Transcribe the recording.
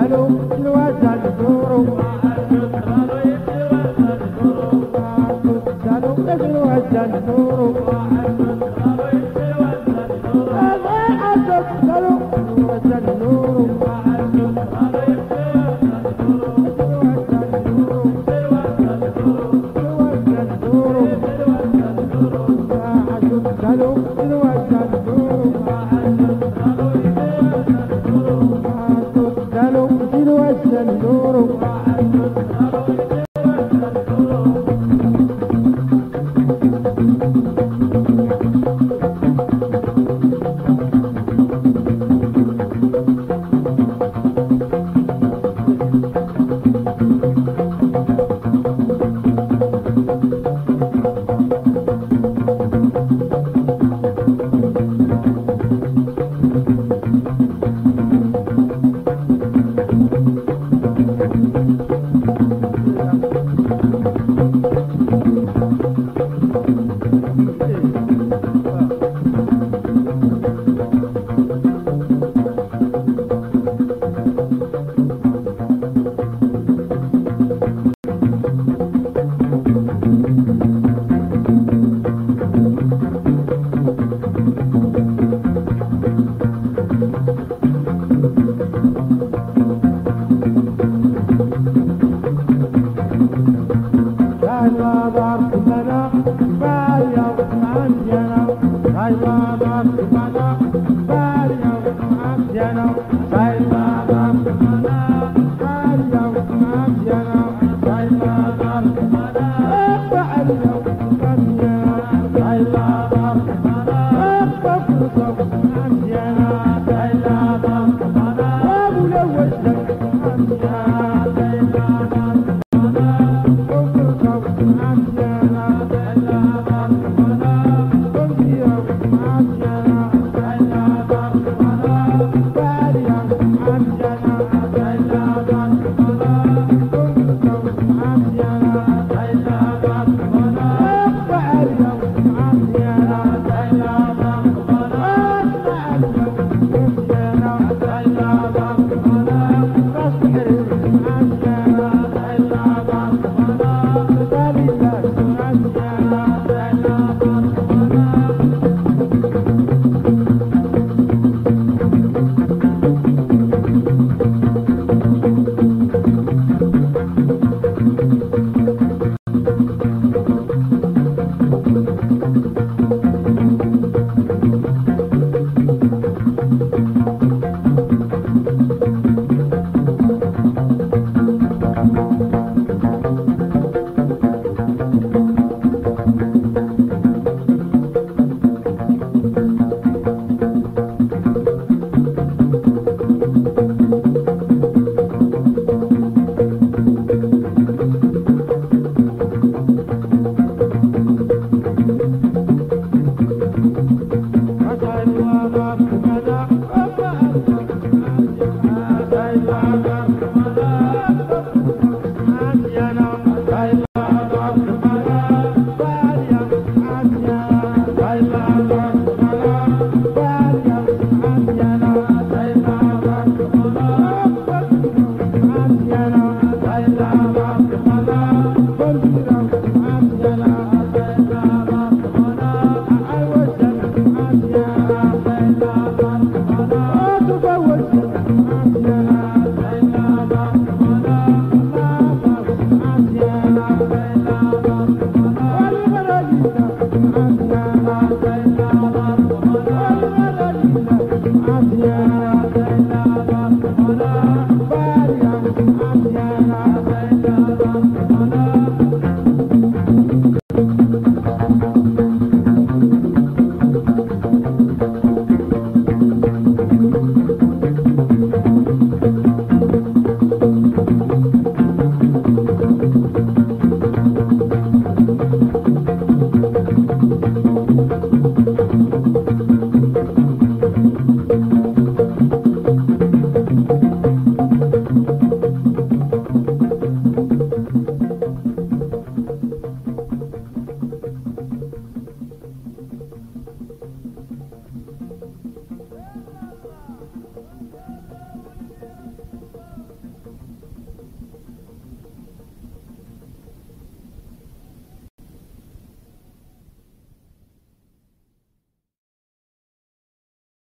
Hello. no Bye. Yeah, no. thank mm -hmm. you